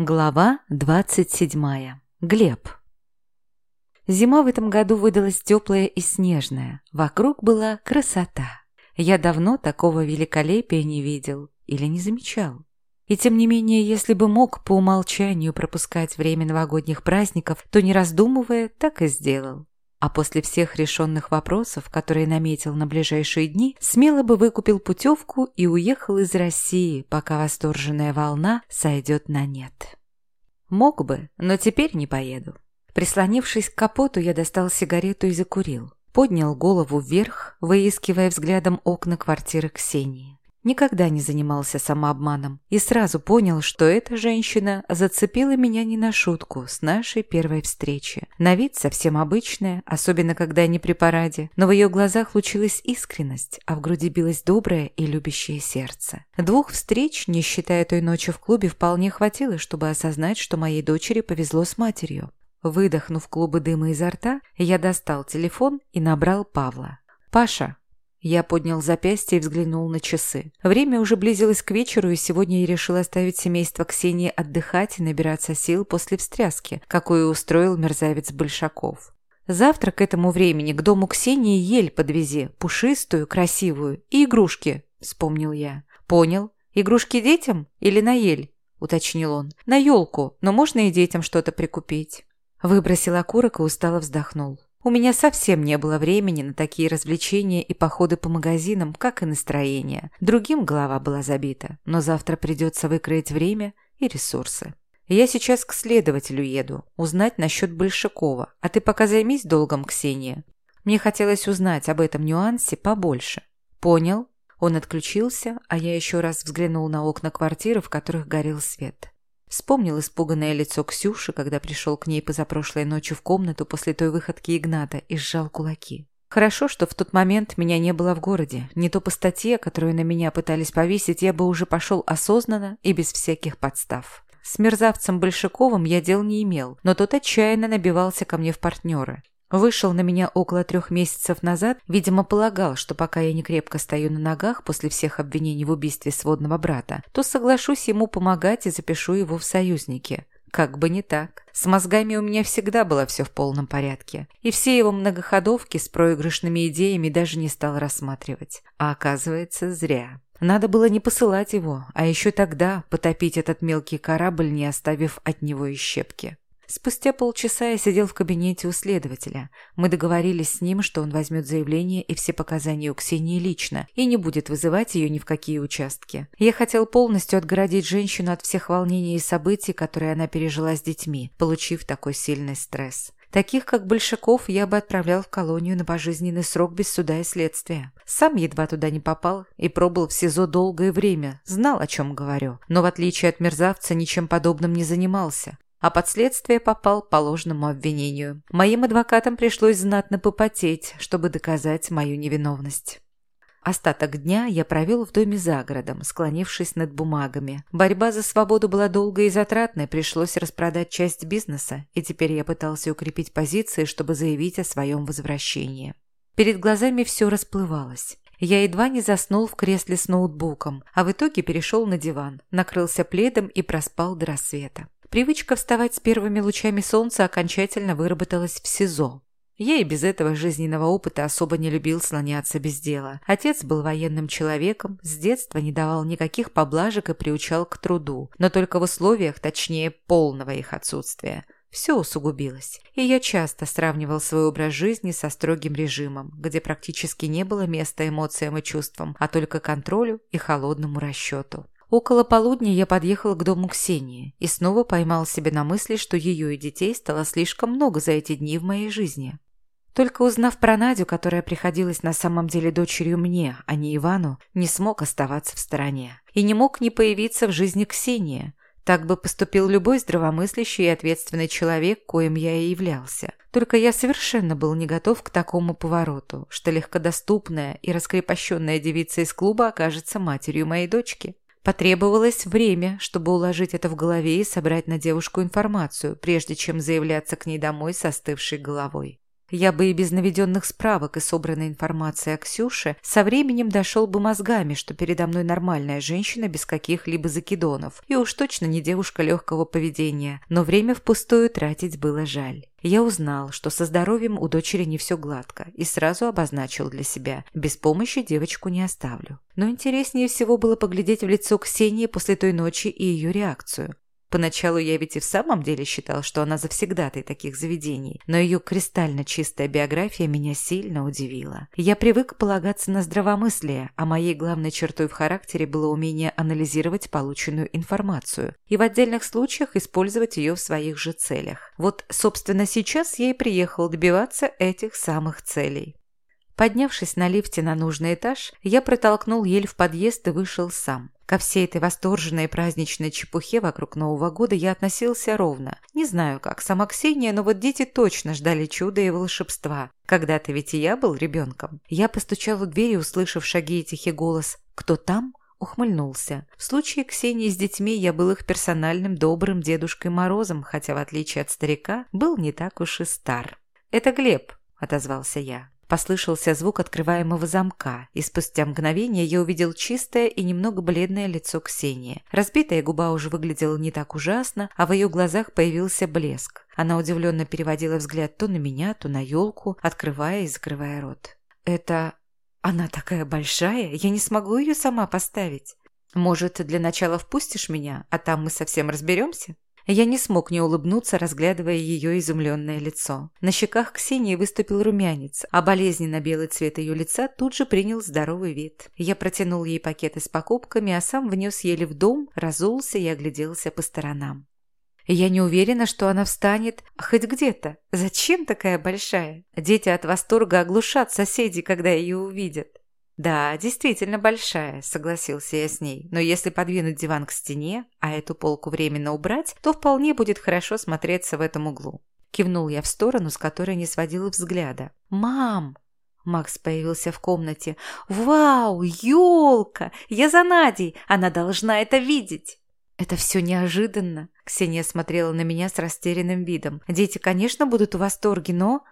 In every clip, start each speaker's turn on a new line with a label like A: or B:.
A: Глава 27. Глеб. Зима в этом году выдалась теплая и снежная. Вокруг была красота. Я давно такого великолепия не видел или не замечал. И тем не менее, если бы мог по умолчанию пропускать время новогодних праздников, то не раздумывая, так и сделал а после всех решенных вопросов, которые наметил на ближайшие дни, смело бы выкупил путевку и уехал из России, пока восторженная волна сойдет на нет. Мог бы, но теперь не поеду. Прислонившись к капоту, я достал сигарету и закурил. Поднял голову вверх, выискивая взглядом окна квартиры Ксении. Никогда не занимался самообманом и сразу понял, что эта женщина зацепила меня не на шутку с нашей первой встречи. На вид совсем обычная, особенно когда не при параде, но в ее глазах лучилась искренность, а в груди билось доброе и любящее сердце. Двух встреч, не считая той ночи в клубе, вполне хватило, чтобы осознать, что моей дочери повезло с матерью. Выдохнув клубы дыма изо рта, я достал телефон и набрал Павла. «Паша, я поднял запястье и взглянул на часы. Время уже близилось к вечеру, и сегодня я решил оставить семейство Ксении отдыхать и набираться сил после встряски, какую устроил мерзавец Большаков. Завтра к этому времени к дому Ксении ель подвези, пушистую, красивую, и игрушки, вспомнил я. Понял. Игрушки детям или на ель? уточнил он. На елку, но можно и детям что-то прикупить. Выбросил окурок и устало вздохнул. У меня совсем не было времени на такие развлечения и походы по магазинам, как и настроение. Другим голова была забита, но завтра придется выкроить время и ресурсы. Я сейчас к следователю еду, узнать насчет Большакова, а ты пока займись долгом, Ксения. Мне хотелось узнать об этом нюансе побольше. Понял? Он отключился, а я еще раз взглянул на окна квартиры, в которых горел свет. Вспомнил испуганное лицо Ксюши, когда пришел к ней позапрошлой ночью в комнату после той выходки Игната и сжал кулаки. Хорошо, что в тот момент меня не было в городе. Не то по статье, которую на меня пытались повесить, я бы уже пошел осознанно и без всяких подстав. С мерзавцем Большаковым я дел не имел, но тот отчаянно набивался ко мне в партнеры. Вышел на меня около трех месяцев назад, видимо, полагал, что пока я не крепко стою на ногах после всех обвинений в убийстве сводного брата, то соглашусь ему помогать и запишу его в союзники. Как бы не так. С мозгами у меня всегда было все в полном порядке. И все его многоходовки с проигрышными идеями даже не стал рассматривать. А оказывается, зря. Надо было не посылать его, а еще тогда потопить этот мелкий корабль, не оставив от него и щепки. Спустя полчаса я сидел в кабинете у следователя. Мы договорились с ним, что он возьмет заявление и все показания у Ксении лично и не будет вызывать ее ни в какие участки. Я хотел полностью отгородить женщину от всех волнений и событий, которые она пережила с детьми, получив такой сильный стресс. Таких, как Большаков, я бы отправлял в колонию на пожизненный срок без суда и следствия. Сам едва туда не попал и пробыл в СИЗО долгое время, знал, о чем говорю. Но в отличие от мерзавца, ничем подобным не занимался а под следствие попал по ложному обвинению. Моим адвокатам пришлось знатно попотеть, чтобы доказать мою невиновность. Остаток дня я провел в доме за городом, склонившись над бумагами. Борьба за свободу была долгой и затратной, пришлось распродать часть бизнеса, и теперь я пытался укрепить позиции, чтобы заявить о своем возвращении. Перед глазами все расплывалось. Я едва не заснул в кресле с ноутбуком, а в итоге перешел на диван, накрылся пледом и проспал до рассвета. Привычка вставать с первыми лучами солнца окончательно выработалась в СИЗО. Я и без этого жизненного опыта особо не любил слоняться без дела. Отец был военным человеком, с детства не давал никаких поблажек и приучал к труду, но только в условиях, точнее, полного их отсутствия. Все усугубилось, и я часто сравнивал свой образ жизни со строгим режимом, где практически не было места эмоциям и чувствам, а только контролю и холодному расчету. Около полудня я подъехал к дому Ксении и снова поймал себя на мысли, что ее и детей стало слишком много за эти дни в моей жизни. Только узнав про Надю, которая приходилась на самом деле дочерью мне, а не Ивану, не смог оставаться в стороне. И не мог не появиться в жизни Ксении. Так бы поступил любой здравомыслящий и ответственный человек, коим я и являлся. Только я совершенно был не готов к такому повороту, что легкодоступная и раскрепощенная девица из клуба окажется матерью моей дочки. Потребовалось время, чтобы уложить это в голове и собрать на девушку информацию, прежде чем заявляться к ней домой с остывшей головой. Я бы и без наведенных справок и собранной информации о Ксюше со временем дошел бы мозгами, что передо мной нормальная женщина без каких-либо закидонов, и уж точно не девушка легкого поведения, но время впустую тратить было жаль. Я узнал, что со здоровьем у дочери не все гладко, и сразу обозначил для себя – без помощи девочку не оставлю. Но интереснее всего было поглядеть в лицо Ксении после той ночи и ее реакцию. Поначалу я ведь и в самом деле считал, что она завсегдатой таких заведений, но ее кристально чистая биография меня сильно удивила. Я привык полагаться на здравомыслие, а моей главной чертой в характере было умение анализировать полученную информацию и в отдельных случаях использовать ее в своих же целях. Вот, собственно, сейчас я и приехал добиваться этих самых целей. Поднявшись на лифте на нужный этаж, я протолкнул ель в подъезд и вышел сам. Ко всей этой восторженной праздничной чепухе вокруг Нового года я относился ровно. Не знаю, как сама Ксения, но вот дети точно ждали чуда и волшебства. Когда-то ведь и я был ребенком. Я постучал в дверь и, услышав шаги и тихий голос «Кто там?», ухмыльнулся. В случае Ксении с детьми я был их персональным добрым Дедушкой Морозом, хотя, в отличие от старика, был не так уж и стар. «Это Глеб», — отозвался я. Послышался звук открываемого замка, и спустя мгновение я увидел чистое и немного бледное лицо Ксении. Разбитая губа уже выглядела не так ужасно, а в ее глазах появился блеск. Она удивленно переводила взгляд то на меня, то на елку, открывая и закрывая рот. «Это... она такая большая, я не смогу ее сама поставить. Может, для начала впустишь меня, а там мы совсем разберемся?» Я не смог не улыбнуться, разглядывая ее изумленное лицо. На щеках Ксении выступил румянец, а болезненно белый цвет ее лица тут же принял здоровый вид. Я протянул ей пакеты с покупками, а сам внес еле в дом, разулся и огляделся по сторонам. Я не уверена, что она встанет хоть где-то. Зачем такая большая? Дети от восторга оглушат соседей, когда ее увидят. «Да, действительно большая», — согласился я с ней. «Но если подвинуть диван к стене, а эту полку временно убрать, то вполне будет хорошо смотреться в этом углу». Кивнул я в сторону, с которой не сводила взгляда. «Мам!» Макс появился в комнате. «Вау! Елка! Я за Надей! Она должна это видеть!» «Это все неожиданно!» Ксения смотрела на меня с растерянным видом. «Дети, конечно, будут в восторге, но...»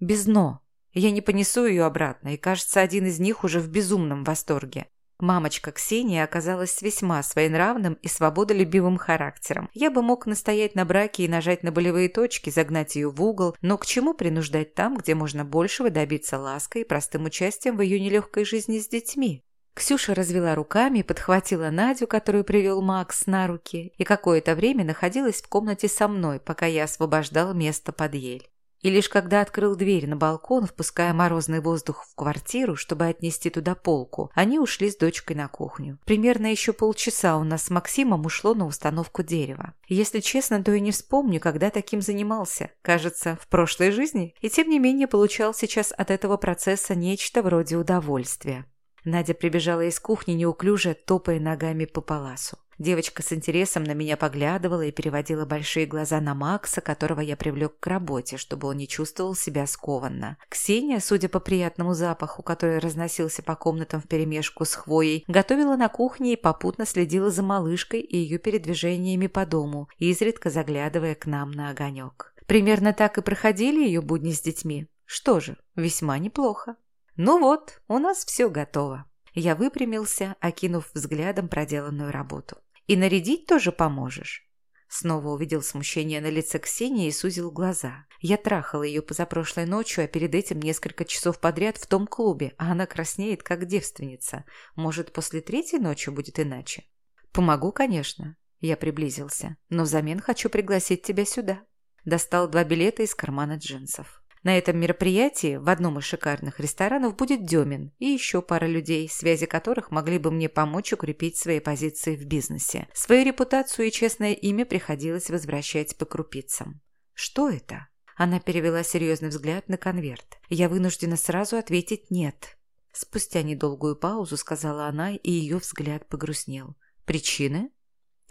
A: «Без «но». Я не понесу ее обратно, и, кажется, один из них уже в безумном восторге. Мамочка Ксения оказалась весьма своенравным и свободолюбивым характером. Я бы мог настоять на браке и нажать на болевые точки, загнать ее в угол, но к чему принуждать там, где можно большего добиться лаской и простым участием в ее нелегкой жизни с детьми? Ксюша развела руками, подхватила Надю, которую привел Макс, на руки, и какое-то время находилась в комнате со мной, пока я освобождал место под ель. И лишь когда открыл дверь на балкон, впуская морозный воздух в квартиру, чтобы отнести туда полку, они ушли с дочкой на кухню. Примерно еще полчаса у нас с Максимом ушло на установку дерева. Если честно, то и не вспомню, когда таким занимался. Кажется, в прошлой жизни. И тем не менее получал сейчас от этого процесса нечто вроде удовольствия. Надя прибежала из кухни неуклюже, топая ногами по паласу. Девочка с интересом на меня поглядывала и переводила большие глаза на Макса, которого я привлек к работе, чтобы он не чувствовал себя скованно. Ксения, судя по приятному запаху, который разносился по комнатам вперемешку с хвоей, готовила на кухне и попутно следила за малышкой и ее передвижениями по дому, изредка заглядывая к нам на огонек. Примерно так и проходили ее будни с детьми. Что же, весьма неплохо. Ну вот, у нас все готово. Я выпрямился, окинув взглядом проделанную работу. «И нарядить тоже поможешь?» Снова увидел смущение на лице Ксении и сузил глаза. Я трахала ее позапрошлой ночью, а перед этим несколько часов подряд в том клубе, а она краснеет, как девственница. Может, после третьей ночи будет иначе? «Помогу, конечно». Я приблизился. «Но взамен хочу пригласить тебя сюда». Достал два билета из кармана джинсов. На этом мероприятии в одном из шикарных ресторанов будет Демин и еще пара людей, связи которых могли бы мне помочь укрепить свои позиции в бизнесе. Свою репутацию и честное имя приходилось возвращать по крупицам. Что это? Она перевела серьезный взгляд на конверт. Я вынуждена сразу ответить «нет». Спустя недолгую паузу сказала она, и ее взгляд погрустнел. «Причины?»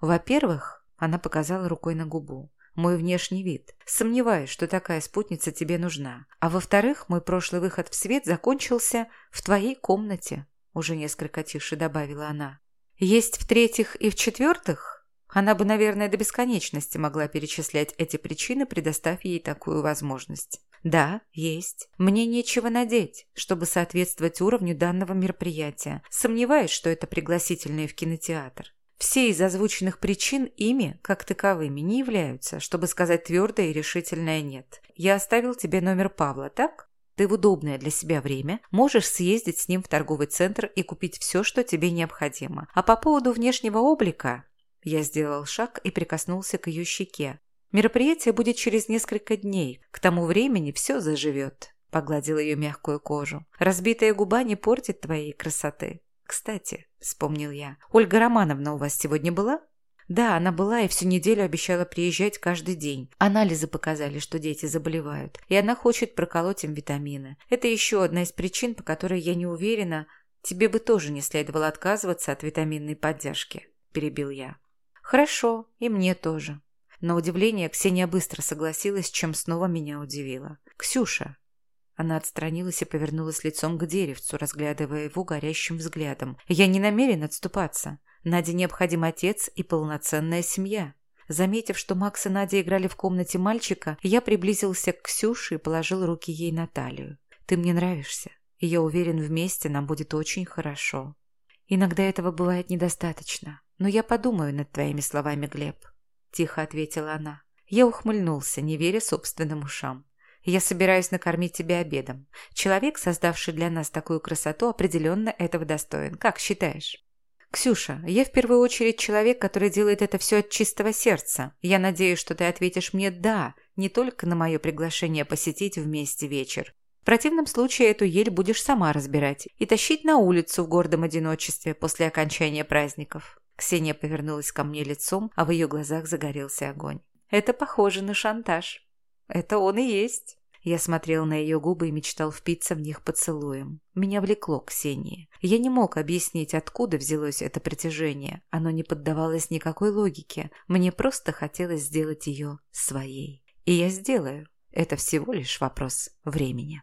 A: «Во-первых», она показала рукой на губу мой внешний вид. Сомневаюсь, что такая спутница тебе нужна. А во-вторых, мой прошлый выход в свет закончился в твоей комнате, уже несколько тише добавила она. Есть в-третьих и в-четвертых? Она бы, наверное, до бесконечности могла перечислять эти причины, предоставив ей такую возможность. Да, есть. Мне нечего надеть, чтобы соответствовать уровню данного мероприятия. Сомневаюсь, что это пригласительные в кинотеатр. Все из озвученных причин ими, как таковыми, не являются, чтобы сказать твердое и решительное «нет». Я оставил тебе номер Павла, так? Ты в удобное для себя время можешь съездить с ним в торговый центр и купить все, что тебе необходимо. А по поводу внешнего облика... Я сделал шаг и прикоснулся к ее щеке. Мероприятие будет через несколько дней. К тому времени все заживет. Погладил ее мягкую кожу. Разбитая губа не портит твоей красоты. Кстати, вспомнил я, Ольга Романовна у вас сегодня была? Да, она была и всю неделю обещала приезжать каждый день. Анализы показали, что дети заболевают, и она хочет проколоть им витамины. Это еще одна из причин, по которой я не уверена, тебе бы тоже не следовало отказываться от витаминной поддержки, перебил я. Хорошо, и мне тоже. На удивление Ксения быстро согласилась, чем снова меня удивила. «Ксюша!» Она отстранилась и повернулась лицом к деревцу, разглядывая его горящим взглядом. «Я не намерен отступаться. Наде необходим отец и полноценная семья». Заметив, что Макс и Надя играли в комнате мальчика, я приблизился к Ксюше и положил руки ей на талию. «Ты мне нравишься, и я уверен, вместе нам будет очень хорошо. Иногда этого бывает недостаточно, но я подумаю над твоими словами, Глеб. – тихо ответила она. Я ухмыльнулся, не веря собственным ушам. «Я собираюсь накормить тебя обедом. Человек, создавший для нас такую красоту, определенно этого достоин. Как считаешь?» «Ксюша, я в первую очередь человек, который делает это все от чистого сердца. Я надеюсь, что ты ответишь мне «да», не только на мое приглашение посетить вместе вечер. В противном случае эту ель будешь сама разбирать и тащить на улицу в гордом одиночестве после окончания праздников. Ксения повернулась ко мне лицом, а в ее глазах загорелся огонь. «Это похоже на шантаж». «Это он и есть». Я смотрел на ее губы и мечтал впиться в них поцелуем. Меня влекло к Ксении. Я не мог объяснить, откуда взялось это притяжение. Оно не поддавалось никакой логике. Мне просто хотелось сделать ее своей. И я сделаю. Это всего лишь вопрос времени.